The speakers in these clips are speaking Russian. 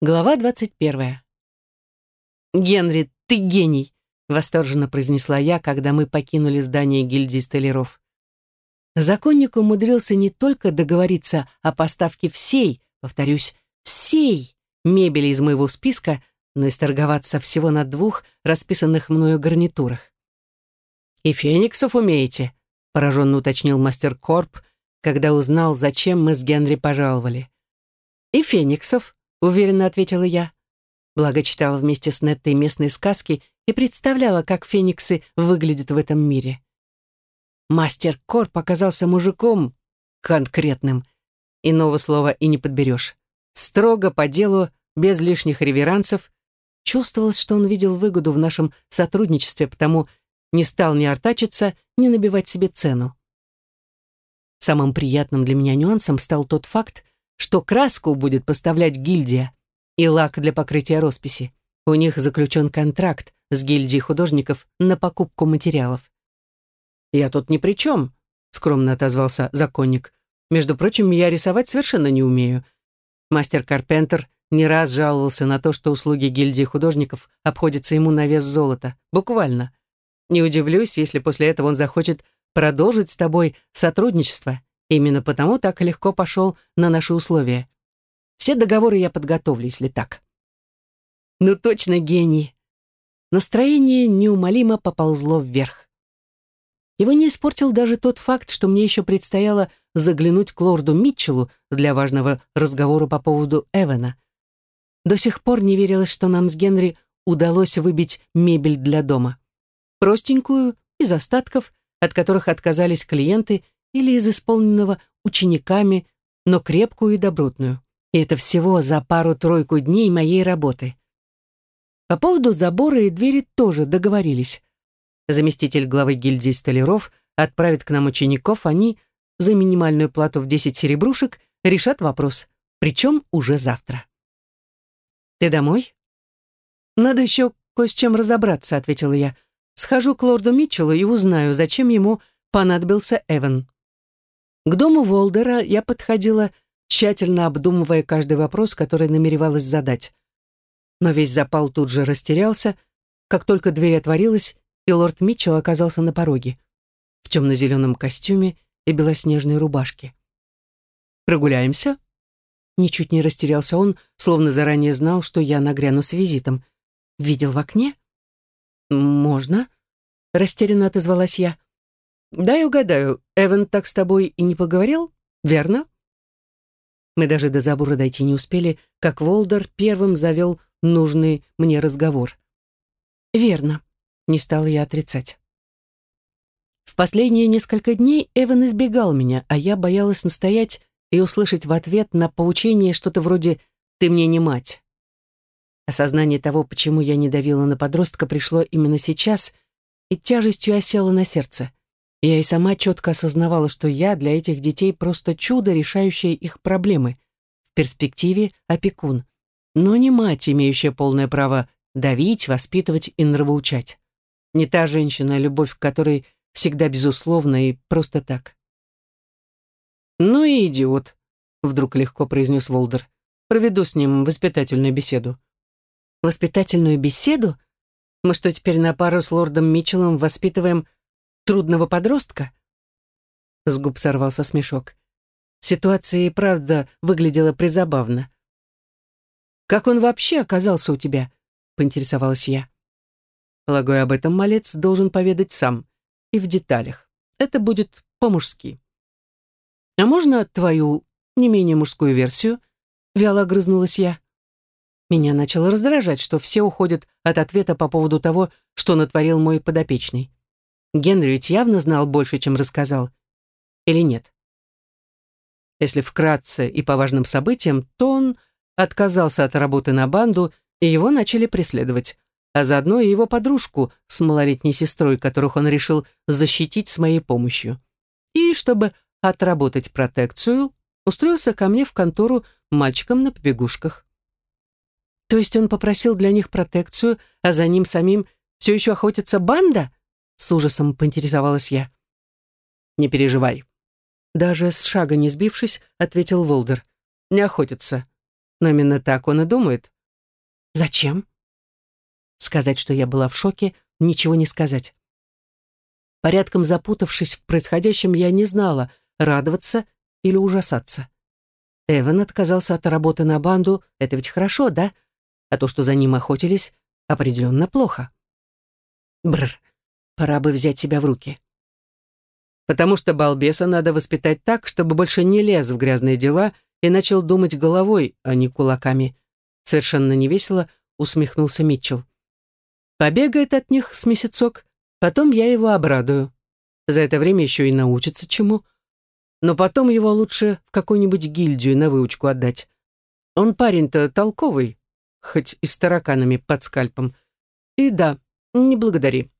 Глава двадцать первая. «Генри, ты гений!» — восторженно произнесла я, когда мы покинули здание гильдии столяров. Законник умудрился не только договориться о поставке всей, повторюсь, всей мебели из моего списка, но и сторговаться всего на двух расписанных мною гарнитурах. «И фениксов умеете?» — пораженно уточнил мастер Корп, когда узнал, зачем мы с Генри пожаловали. «И фениксов», — уверенно ответила я. Благо читала вместе с Неттой местные сказки и представляла, как фениксы выглядят в этом мире. Мастер Корп оказался мужиком конкретным. Иного слова и не подберешь. Строго по делу, без лишних реверансов. Чувствовалось, что он видел выгоду в нашем сотрудничестве, потому не стал ни артачиться, ни набивать себе цену. Самым приятным для меня нюансом стал тот факт, что краску будет поставлять гильдия и лак для покрытия росписи. У них заключен контракт с гильдией художников на покупку материалов. «Я тут ни при чем», — скромно отозвался законник. «Между прочим, я рисовать совершенно не умею. Мастер Карпентер не раз жаловался на то, что услуги гильдии художников обходятся ему на вес золота. Буквально. Не удивлюсь, если после этого он захочет продолжить с тобой сотрудничество Именно потому так легко пошел на наши условия. Все договоры я подготовлю, если так. Ну точно гений. Настроение неумолимо поползло вверх. Его не испортил даже тот факт, что мне еще предстояло заглянуть к лорду Митчеллу для важного разговора по поводу Эвана. До сих пор не верилось, что нам с Генри удалось выбить мебель для дома. Простенькую, из остатков, от которых отказались клиенты или из исполненного учениками, но крепкую и добротную. И это всего за пару-тройку дней моей работы. По поводу забора и двери тоже договорились. Заместитель главы гильдии столяров отправит к нам учеников, они за минимальную плату в 10 серебрушек решат вопрос, причем уже завтра. «Ты домой?» «Надо еще кое с чем разобраться», — ответила я. «Схожу к лорду Митчеллу и узнаю, зачем ему понадобился Эван». К дому Волдера я подходила, тщательно обдумывая каждый вопрос, который намеревалась задать. Но весь запал тут же растерялся, как только дверь отворилась, и лорд Митчелл оказался на пороге, в темно-зеленом костюме и белоснежной рубашке. «Прогуляемся?» Ничуть не растерялся он, словно заранее знал, что я нагряну с визитом. «Видел в окне?» «Можно», — растерянно отозвалась я. «Дай угадаю, Эван так с тобой и не поговорил, верно?» Мы даже до забора дойти не успели, как Волдер первым завел нужный мне разговор. «Верно», — не стала я отрицать. В последние несколько дней Эван избегал меня, а я боялась настоять и услышать в ответ на поучение что-то вроде «ты мне не мать». Осознание того, почему я не давила на подростка, пришло именно сейчас и тяжестью осело на сердце. Я и сама четко осознавала, что я для этих детей просто чудо, решающее их проблемы. В перспективе опекун. Но не мать, имеющая полное право давить, воспитывать и нравоучать. Не та женщина, любовь к которой всегда безусловна и просто так. «Ну и идиот», — вдруг легко произнес Волдер. «Проведу с ним воспитательную беседу». «Воспитательную беседу? Мы что, теперь на пару с лордом Митчеллом воспитываем трудного подростка?» С губ сорвался смешок. Ситуация и правда выглядела призабавно. «Как он вообще оказался у тебя?» — поинтересовалась я. Полагаю, об этом малец должен поведать сам. И в деталях. Это будет по-мужски. «А можно твою не менее мужскую версию?» — вяло огрызнулась я. Меня начало раздражать, что все уходят от ответа по поводу того, что натворил мой подопечный. Генри ведь явно знал больше, чем рассказал. Или нет? Если вкратце и по важным событиям, то он отказался от работы на банду, и его начали преследовать, а заодно и его подружку с малолетней сестрой, которых он решил защитить с моей помощью. И чтобы отработать протекцию, устроился ко мне в контору мальчиком на побегушках. То есть он попросил для них протекцию, а за ним самим все еще охотится банда? С ужасом поинтересовалась я. «Не переживай». Даже с шага не сбившись, ответил Волдер. «Не охотится. но именно так он и думает. Зачем? Сказать, что я была в шоке, ничего не сказать. Порядком запутавшись в происходящем, я не знала, радоваться или ужасаться. Эван отказался от работы на банду, это ведь хорошо, да? А то, что за ним охотились, определенно плохо. Бррр, пора бы взять себя в руки. Потому что балбеса надо воспитать так, чтобы больше не лез в грязные дела и начал думать головой, а не кулаками. Совершенно невесело усмехнулся Митчелл. Побегает от них с месяцок, потом я его обрадую. За это время еще и научится чему. Но потом его лучше в какую-нибудь гильдию на выучку отдать. Он парень-то толковый, хоть и с тараканами под скальпом. И да, не благодари.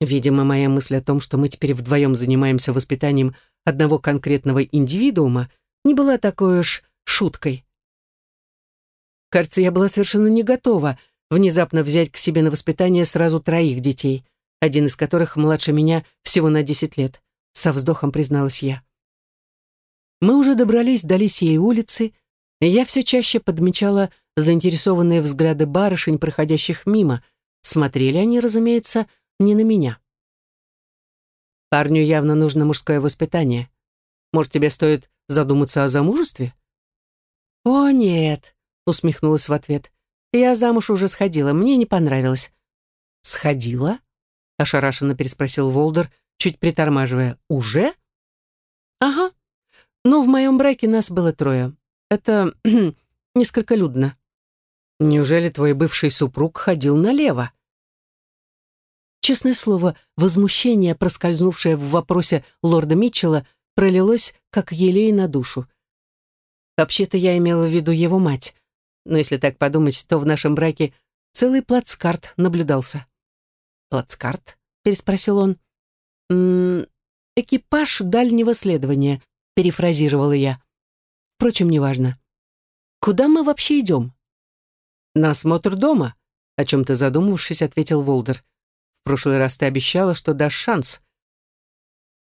Видимо, моя мысль о том, что мы теперь вдвоем занимаемся воспитанием одного конкретного индивидуума, не была такой уж шуткой. Кажется, я была совершенно не готова внезапно взять к себе на воспитание сразу троих детей, один из которых младше меня всего на 10 лет, со вздохом призналась я. Мы уже добрались до Лисией улицы, и я все чаще подмечала заинтересованные взгляды барышень, проходящих мимо. Смотрели они, разумеется, не на меня. Парню явно нужно мужское воспитание. Может, тебе стоит задуматься о замужестве? О, нет, усмехнулась в ответ. Я замуж уже сходила, мне не понравилось. Сходила? Ошарашенно переспросил Волдер, чуть притормаживая. Уже? Ага. Но в моем браке нас было трое. Это несколько людно. Неужели твой бывший супруг ходил налево? Честное слово, возмущение, проскользнувшее в вопросе лорда Митчелла, пролилось, как елей на душу. Вообще-то я имела в виду его мать но если так подумать, то в нашем браке целый плацкарт наблюдался. «Плацкарт?» — переспросил он. «М -м, «Экипаж дальнего следования», — перефразировала я. Впрочем, неважно. «Куда мы вообще идем?» «На осмотр дома», — о чем-то задумавшись, ответил Волдер. «В прошлый раз ты обещала, что дашь шанс».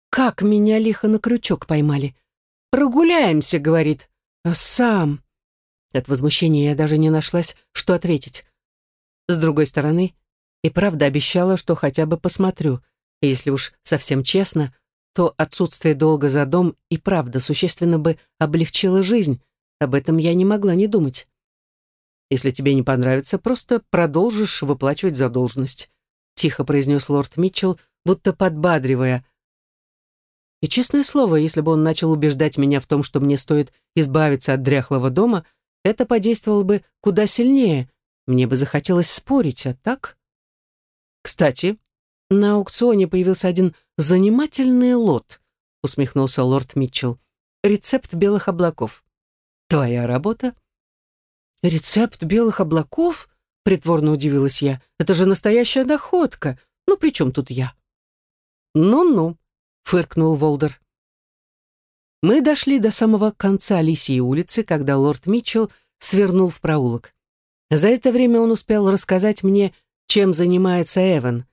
«Как меня лихо на крючок поймали!» «Прогуляемся», — говорит. «А сам...» От возмущения я даже не нашлась, что ответить. С другой стороны, и правда обещала, что хотя бы посмотрю. И если уж совсем честно, то отсутствие долга за дом и правда существенно бы облегчило жизнь. Об этом я не могла не думать. Если тебе не понравится, просто продолжишь выплачивать задолженность», тихо произнес лорд Митчелл, будто подбадривая. И честное слово, если бы он начал убеждать меня в том, что мне стоит избавиться от дряхлого дома — это подействовало бы куда сильнее. Мне бы захотелось спорить, а так... Кстати, на аукционе появился один занимательный лот, усмехнулся лорд Митчелл. Рецепт белых облаков. Твоя работа? Рецепт белых облаков? Притворно удивилась я. Это же настоящая находка. Ну, при чем тут я? Ну-ну, фыркнул Волдер. Мы дошли до самого конца Лисьей улицы, когда лорд Митчелл свернул в проулок. За это время он успел рассказать мне, чем занимается Эван.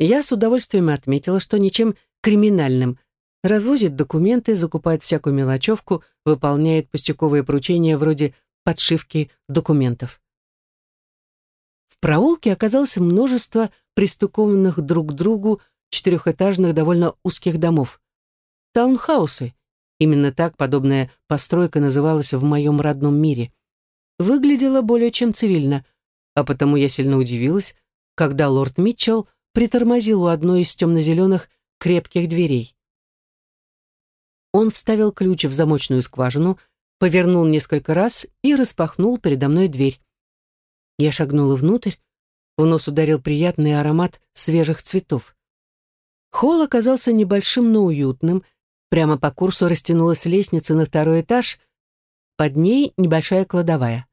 Я с удовольствием отметила, что ничем криминальным. Развозит документы, закупает всякую мелочевку, выполняет пустяковые поручения вроде подшивки документов. В проулке оказалось множество пристукованных друг к другу четырехэтажных довольно узких домов. Таунхаусы, Именно так подобная постройка называлась в моем родном мире. Выглядела более чем цивильно, а потому я сильно удивилась, когда лорд Митчелл притормозил у одной из темно-зеленых крепких дверей. Он вставил ключ в замочную скважину, повернул несколько раз и распахнул передо мной дверь. Я шагнула внутрь, в нос ударил приятный аромат свежих цветов. Холл оказался небольшим, но уютным — Прямо по курсу растянулась лестница на второй этаж, под ней небольшая кладовая.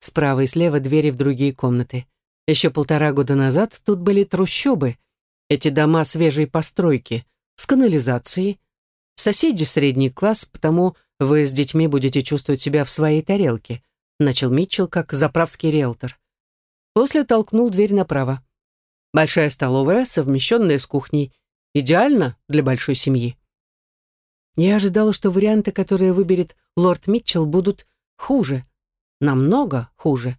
Справа и слева двери в другие комнаты. Еще полтора года назад тут были трущобы, эти дома свежей постройки, с канализацией. Соседи средний класс, потому вы с детьми будете чувствовать себя в своей тарелке, начал Митчелл как заправский риэлтор. После толкнул дверь направо. Большая столовая, совмещенная с кухней. Идеально для большой семьи. Я ожидала, что варианты, которые выберет лорд Митчелл, будут хуже, намного хуже,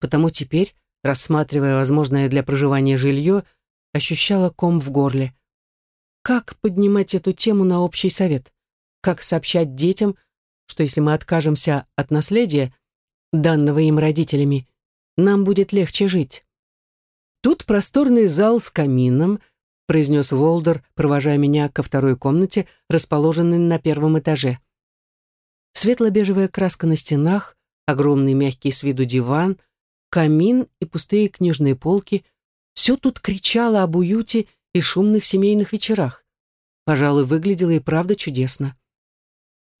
потому теперь, рассматривая возможное для проживания жилье, ощущала ком в горле. Как поднимать эту тему на общий совет? Как сообщать детям, что если мы откажемся от наследия, данного им родителями, нам будет легче жить? Тут просторный зал с камином, произнес Волдер, провожая меня ко второй комнате, расположенной на первом этаже. Светло-бежевая краска на стенах, огромный мягкий с виду диван, камин и пустые книжные полки — все тут кричало об уюте и шумных семейных вечерах. Пожалуй, выглядело и правда чудесно.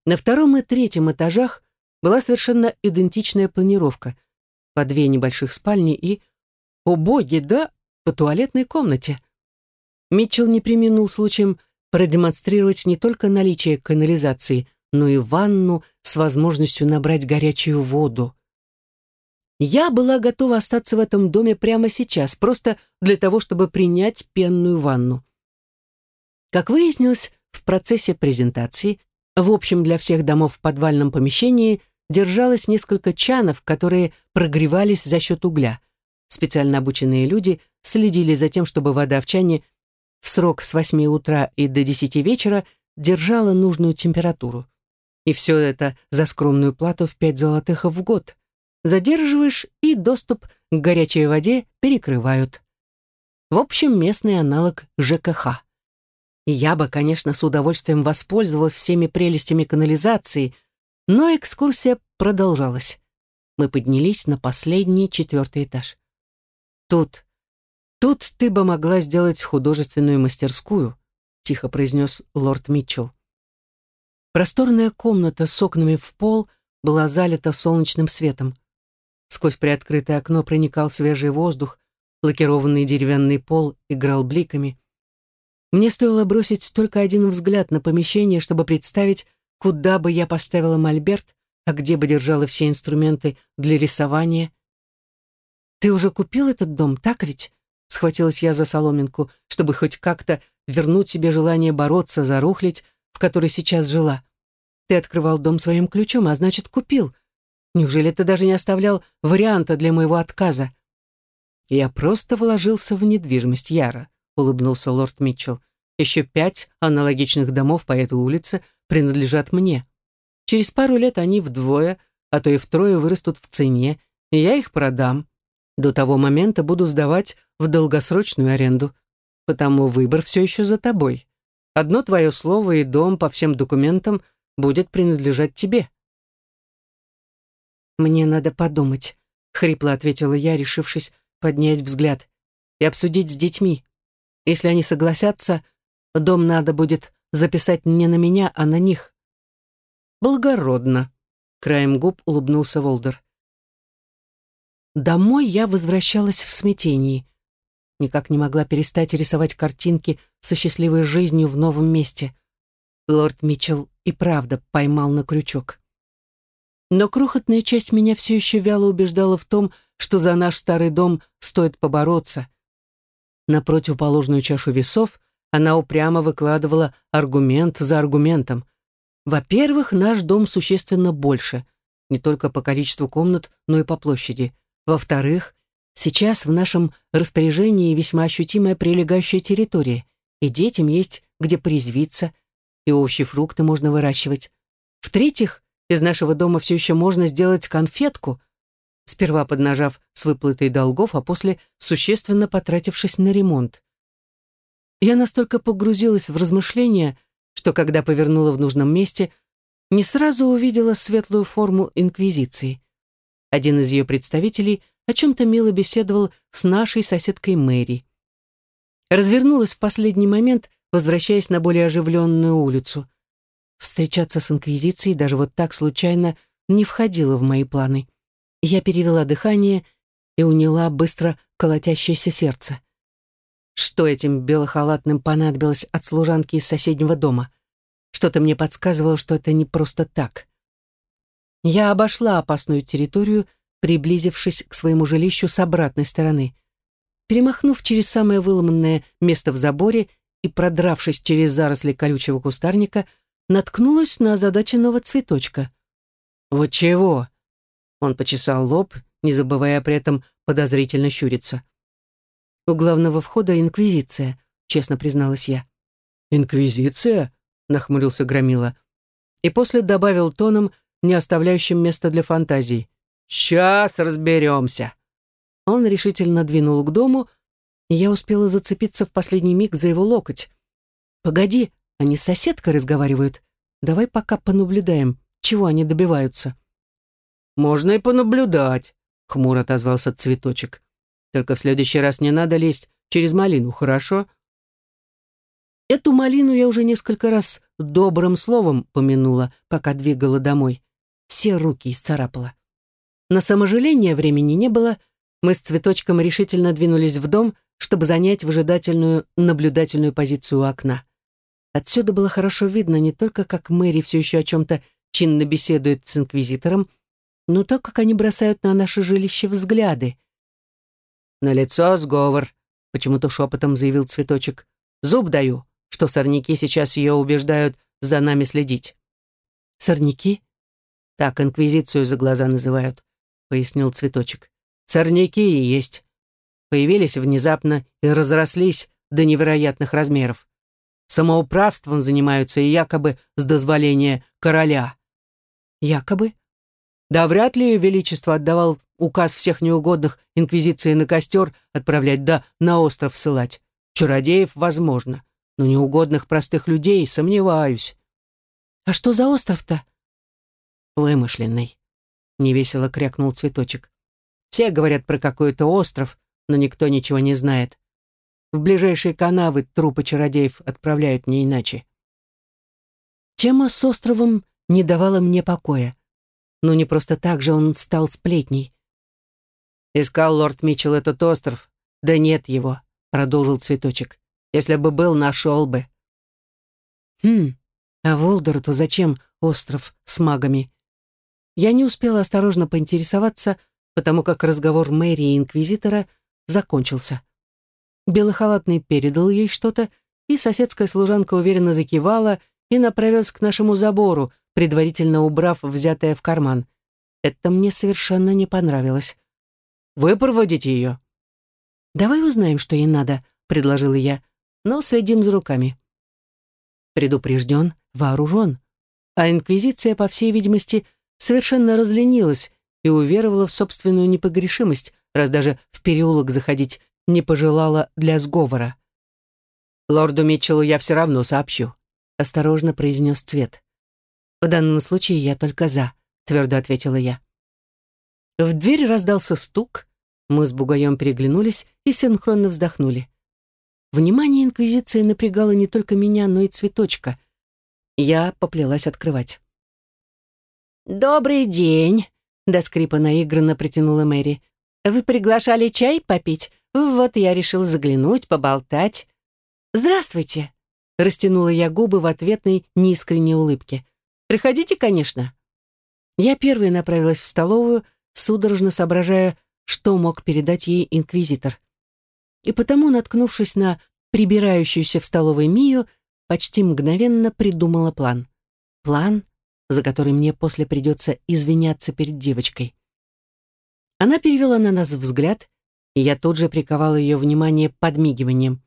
На втором и третьем этажах была совершенно идентичная планировка. По две небольших спальни и... О боги, да, по туалетной комнате. Митчелл не применил случаем продемонстрировать не только наличие канализации, но и ванну с возможностью набрать горячую воду. Я была готова остаться в этом доме прямо сейчас, просто для того, чтобы принять пенную ванну. Как выяснилось, в процессе презентации, в общем для всех домов в подвальном помещении держалось несколько чанов, которые прогревались за счет угля. Специально обученные люди следили за тем, чтобы вода в чане в срок с 8 утра и до 10 вечера держала нужную температуру. И все это за скромную плату в 5 золотых в год. Задерживаешь, и доступ к горячей воде перекрывают. В общем, местный аналог ЖКХ. Я бы, конечно, с удовольствием воспользовалась всеми прелестями канализации, но экскурсия продолжалась. Мы поднялись на последний четвертый этаж. Тут, тут ты бы могла сделать художественную мастерскую, тихо произнес лорд Митчелл. Просторная комната с окнами в пол была залита солнечным светом. Сквозь приоткрытое окно проникал свежий воздух, лакированный деревянный пол играл бликами. Мне стоило бросить только один взгляд на помещение, чтобы представить, куда бы я поставила мольберт, а где бы держала все инструменты для рисования. «Ты уже купил этот дом, так ведь?» Схватилась я за соломинку, чтобы хоть как-то вернуть себе желание бороться за рухлядь, в которой сейчас жила. «Ты открывал дом своим ключом, а значит, купил. Неужели ты даже не оставлял варианта для моего отказа?» «Я просто вложился в недвижимость Яра», — улыбнулся лорд Митчелл. «Еще пять аналогичных домов по этой улице принадлежат мне. Через пару лет они вдвое, а то и втрое вырастут в цене, и я их продам. До того момента буду сдавать в долгосрочную аренду. Потому выбор все еще за тобой. Одно твое слово и дом по всем документам будет принадлежать тебе». «Мне надо подумать», — хрипло ответила я, решившись поднять взгляд, «и обсудить с детьми. Если они согласятся, дом надо будет записать не на меня, а на них. Благородно. Краем губ улыбнулся Волдер. Домой я возвращалась в смятении. Никак не могла перестать рисовать картинки со счастливой жизнью в новом месте. Лорд Митчелл и правда поймал на крючок. Но крохотная часть меня все еще вяло убеждала в том, что за наш старый дом стоит побороться — на противоположную чашу весов она упрямо выкладывала аргумент за аргументом. Во-первых, наш дом существенно больше, не только по количеству комнат, но и по площади. Во-вторых, сейчас в нашем распоряжении весьма ощутимая прилегающая территория, и детям есть где порезвиться, и овощи фрукты можно выращивать. В-третьих, из нашего дома все еще можно сделать конфетку — сперва поднажав с выплатой долгов, а после существенно потратившись на ремонт. Я настолько погрузилась в размышления, что когда повернула в нужном месте, не сразу увидела светлую форму Инквизиции. Один из ее представителей о чем-то мило беседовал с нашей соседкой Мэри. Развернулась в последний момент, возвращаясь на более оживленную улицу. Встречаться с Инквизицией даже вот так случайно не входило в мои планы. Я перевела дыхание и уняла быстро колотящееся сердце. Что этим белохалатным понадобилось от служанки из соседнего дома? Что-то мне подсказывало, что это не просто так. Я обошла опасную территорию, приблизившись к своему жилищу с обратной стороны. Перемахнув через самое выломанное место в заборе и продравшись через заросли колючего кустарника, наткнулась на озадаченного цветочка. «Вот чего?» Он почесал лоб, не забывая при этом подозрительно щуриться. «У главного входа инквизиция», — честно призналась я. «Инквизиция?» — нахмурился Громила. И после добавил тоном, не оставляющим места для фантазий. «Сейчас разберемся». Он решительно двинул к дому, и я успела зацепиться в последний миг за его локоть. «Погоди, они с соседкой разговаривают. Давай пока понаблюдаем, чего они добиваются». «Можно и понаблюдать», — хмуро отозвался цветочек. «Только в следующий раз не надо лезть через малину, хорошо?» Эту малину я уже несколько раз добрым словом помянула, пока двигала домой. Все руки исцарапала. На саможаление времени не было, мы с цветочком решительно двинулись в дом, чтобы занять выжидательную, наблюдательную позицию у окна. Отсюда было хорошо видно не только, как Мэри все еще о чем-то чинно беседует с инквизитором, но то, как они бросают на наше жилище взгляды. «На лицо сговор», — почему-то шепотом заявил цветочек. «Зуб даю, что сорняки сейчас ее убеждают за нами следить». «Сорняки?» «Так инквизицию за глаза называют», — пояснил цветочек. «Сорняки и есть. Появились внезапно и разрослись до невероятных размеров. Самоуправством занимаются и якобы с дозволения короля». «Якобы?» Да вряд ли величество отдавал указ всех неугодных инквизиции на костер отправлять, да на остров ссылать. Чародеев возможно, но неугодных простых людей сомневаюсь. А что за остров-то? Вымышленный. Невесело крякнул цветочек. Все говорят про какой-то остров, но никто ничего не знает. В ближайшие канавы трупы чародеев отправляют не иначе. Тема с островом не давала мне покоя но не просто так же он стал сплетней. «Искал лорд Митчелл этот остров. Да нет его», — продолжил цветочек. «Если бы был, нашел бы». «Хм, а Волдороту зачем остров с магами?» Я не успела осторожно поинтересоваться, потому как разговор мэрии и инквизитора закончился. Белохалатный передал ей что-то, и соседская служанка уверенно закивала и направилась к нашему забору, предварительно убрав взятое в карман. Это мне совершенно не понравилось. «Вы проводите ее?» «Давай узнаем, что ей надо», — предложила я, «но следим за руками». Предупрежден, вооружен. А Инквизиция, по всей видимости, совершенно разленилась и уверовала в собственную непогрешимость, раз даже в переулок заходить не пожелала для сговора. «Лорду Митчеллу я все равно сообщу», — осторожно произнес Цвет. «В данном случае я только за», — твердо ответила я. В дверь раздался стук, мы с Бугаем переглянулись и синхронно вздохнули. Внимание Инквизиции напрягало не только меня, но и цветочка. Я поплелась открывать. «Добрый день!» — до скрипа наигранно притянула Мэри. «Вы приглашали чай попить? Вот я решил заглянуть, поболтать». «Здравствуйте!» — растянула я губы в ответной неискренней улыбке. Приходите, конечно». Я первой направилась в столовую, судорожно соображая, что мог передать ей инквизитор. И потому, наткнувшись на прибирающуюся в столовой Мию, почти мгновенно придумала план. План, за который мне после придется извиняться перед девочкой. Она перевела на нас взгляд, и я тут же приковала ее внимание подмигиванием.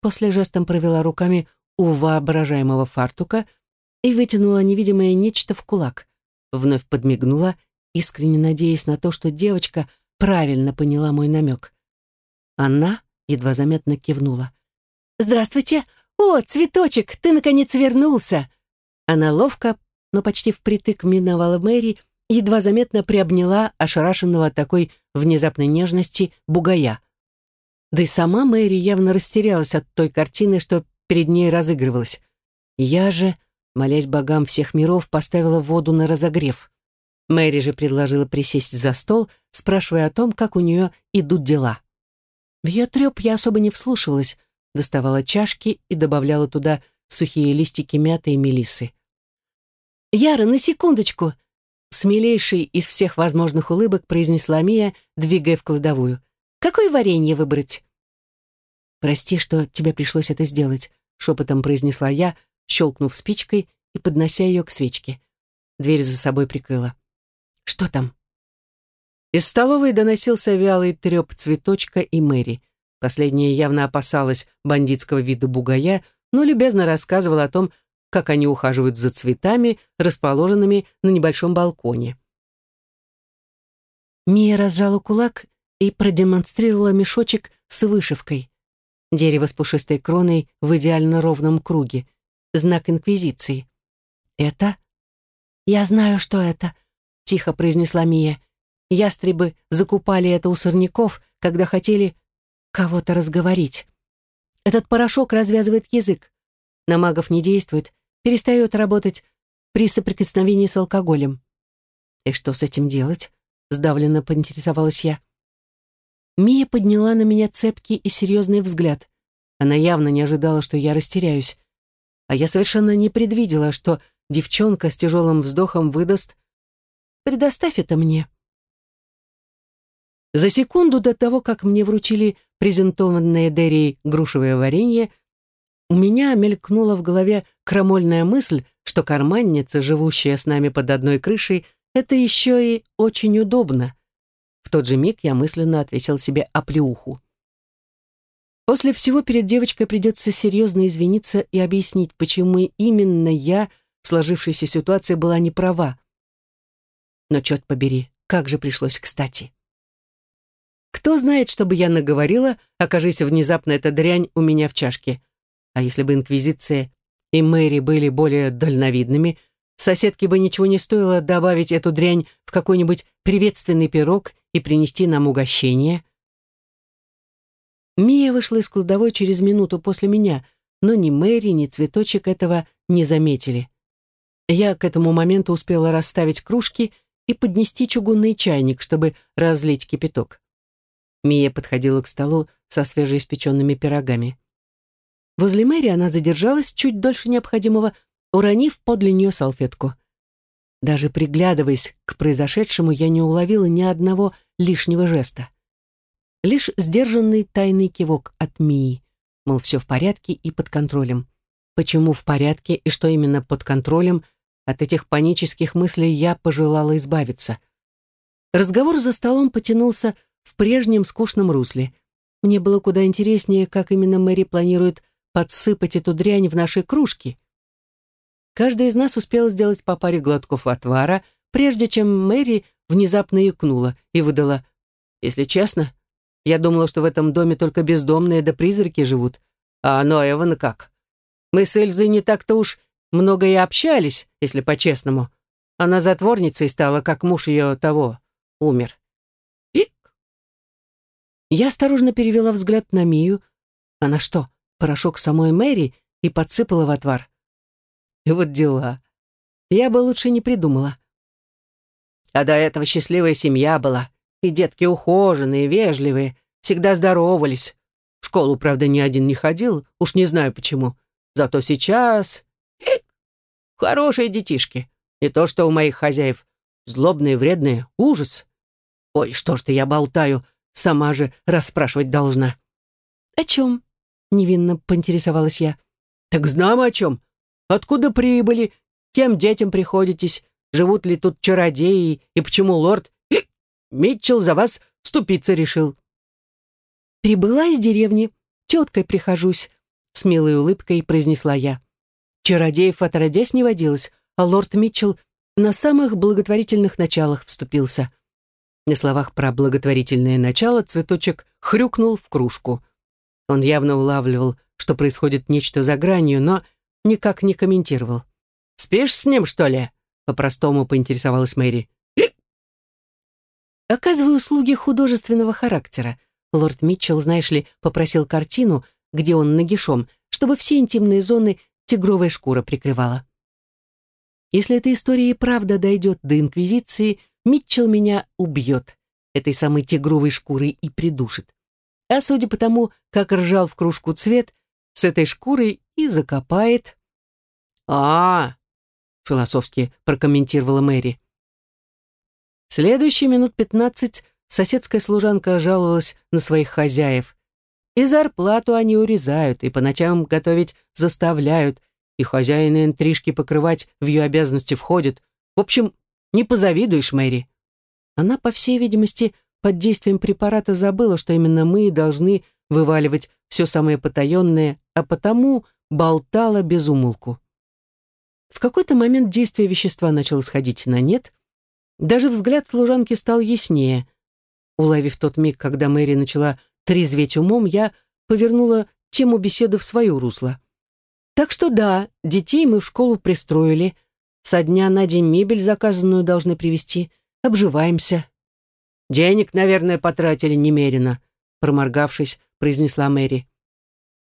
После жестом провела руками у воображаемого фартука — и вытянула невидимое нечто в кулак. Вновь подмигнула, искренне надеясь на то, что девочка правильно поняла мой намек. Она едва заметно кивнула. «Здравствуйте! О, цветочек, ты наконец вернулся!» Она ловко, но почти впритык миновала Мэри, едва заметно приобняла ошарашенного такой внезапной нежности бугая. Да и сама Мэри явно растерялась от той картины, что перед ней разыгрывалась. Я же молясь богам всех миров, поставила воду на разогрев. Мэри же предложила присесть за стол, спрашивая о том, как у нее идут дела. В ее треп я особо не вслушивалась, доставала чашки и добавляла туда сухие листики мяты и мелиссы. «Яра, на секундочку!» Смелейший из всех возможных улыбок произнесла Мия, двигая в кладовую. «Какое варенье выбрать?» «Прости, что тебе пришлось это сделать», — шепотом произнесла я, щелкнув спичкой и поднося ее к свечке. Дверь за собой прикрыла. «Что там?» Из столовой доносился вялый треп цветочка и Мэри. Последняя явно опасалась бандитского вида бугая, но любезно рассказывала о том, как они ухаживают за цветами, расположенными на небольшом балконе. Мия разжала кулак и продемонстрировала мешочек с вышивкой. Дерево с пушистой кроной в идеально ровном круге. Знак Инквизиции. «Это?» «Я знаю, что это», — тихо произнесла Мия. Ястребы закупали это у сорняков, когда хотели кого-то разговорить. Этот порошок развязывает язык. На магов не действует, перестает работать при соприкосновении с алкоголем. И что с этим делать? Сдавленно поинтересовалась я. Мия подняла на меня цепкий и серьезный взгляд. Она явно не ожидала, что я растеряюсь. А я совершенно не предвидела, что девчонка с тяжелым вздохом выдаст «Предоставь это мне». За секунду до того, как мне вручили презентованное Дерри грушевое варенье, у меня мелькнула в голове крамольная мысль, что карманница, живущая с нами под одной крышей, это еще и очень удобно. В тот же миг я мысленно ответил себе оплеуху. После всего перед девочкой придется серьезно извиниться и объяснить, почему именно я в сложившейся ситуации была не права. Но, черт побери, как же пришлось кстати. Кто знает, что бы я наговорила, окажись внезапно эта дрянь у меня в чашке. А если бы Инквизиция и Мэри были более дальновидными, соседке бы ничего не стоило добавить эту дрянь в какой-нибудь приветственный пирог и принести нам угощение. Мия вышла из кладовой через минуту после меня, но ни Мэри, ни цветочек этого не заметили. Я к этому моменту успела расставить кружки и поднести чугунный чайник, чтобы разлить кипяток. Мия подходила к столу со свежеиспеченными пирогами. Возле Мэри она задержалась чуть дольше необходимого, уронив подле нее салфетку. Даже приглядываясь к произошедшему, я не уловила ни одного лишнего жеста. Лишь сдержанный тайный кивок от Мии, мол, все в порядке и под контролем. Почему в порядке и что именно под контролем, от этих панических мыслей я пожелала избавиться. Разговор за столом потянулся в прежнем скучном русле. Мне было куда интереснее, как именно Мэри планирует подсыпать эту дрянь в наши кружки. Каждый из нас успел сделать по паре глотков отвара, прежде чем Мэри внезапно икнула и выдала «Если честно, я думала, что в этом доме только бездомные да призраки живут. А оно, Эван, как? Мы с Эльзой не так-то уж много и общались, если по-честному. Она затворницей стала, как муж ее того умер. Я осторожно перевела взгляд на Мию. Она что, порошок самой Мэри и подсыпала в отвар? И вот дела. Я бы лучше не придумала. А до этого счастливая семья была. И детки ухоженные, вежливые, всегда здоровались. В школу, правда, ни один не ходил, уж не знаю почему. Зато сейчас... Эк, хорошие детишки. Не то, что у моих хозяев. Злобные, вредные, ужас. Ой, что ж ты я болтаю, Сама же расспрашивать должна». «О чем?» — невинно поинтересовалась я. «Так знаем о чем. Откуда прибыли? Кем детям приходитесь? Живут ли тут чародеи? И почему лорд Митчелл за вас вступиться решил?» «Прибыла из деревни. Теткой прихожусь», — с милой улыбкой произнесла я. Чародеев отродясь не водилось, а лорд Митчелл на самых благотворительных началах вступился. На словах про благотворительное начало цветочек хрюкнул в кружку. Он явно улавливал, что происходит нечто за гранью, но никак не комментировал. «Спишь с ним, что ли?» — по-простому поинтересовалась Мэри. «Оказываю услуги художественного характера. Лорд Митчелл, знаешь ли, попросил картину, где он нагишом, чтобы все интимные зоны тигровая шкура прикрывала. Если эта история и правда дойдет до Инквизиции — Митчелл меня убьет, этой самой тигровой шкурой и придушит. А судя по тому, как ржал в кружку цвет, с этой шкурой и закопает. а, -а, -а философски прокомментировала Мэри. Следующие минут пятнадцать соседская служанка жаловалась на своих хозяев. И зарплату они урезают, и по ночам готовить заставляют, и хозяина интрижки покрывать в ее обязанности входит. В общем, не позавидуешь, Мэри. Она, по всей видимости, под действием препарата забыла, что именно мы должны вываливать все самое потаенное, а потому болтала без умолку. В какой-то момент действие вещества начало сходить на нет, даже взгляд служанки стал яснее. Уловив тот миг, когда Мэри начала трезветь умом, я повернула тему беседы в свое русло. Так что да, детей мы в школу пристроили. Со дня на день мебель заказанную должны привезти. Обживаемся. Денег, наверное, потратили немерено, проморгавшись, произнесла Мэри.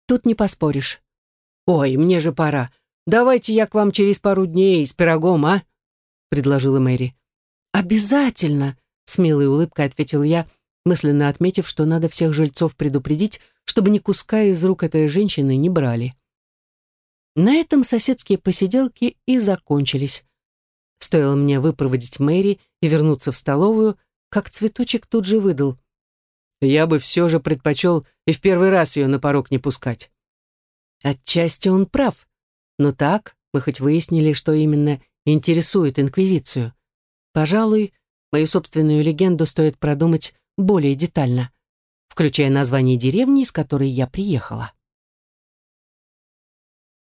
Тут не поспоришь. Ой, мне же пора. Давайте я к вам через пару дней с пирогом, а? предложила Мэри. Обязательно, с милой улыбкой ответил я, мысленно отметив, что надо всех жильцов предупредить, чтобы ни куска из рук этой женщины не брали. На этом соседские посиделки и закончились. Стоило мне выпроводить Мэри и вернуться в столовую, как цветочек тут же выдал. Я бы все же предпочел и в первый раз ее на порог не пускать. Отчасти он прав. Но так мы хоть выяснили, что именно интересует Инквизицию. Пожалуй, мою собственную легенду стоит продумать более детально, включая название деревни, из которой я приехала.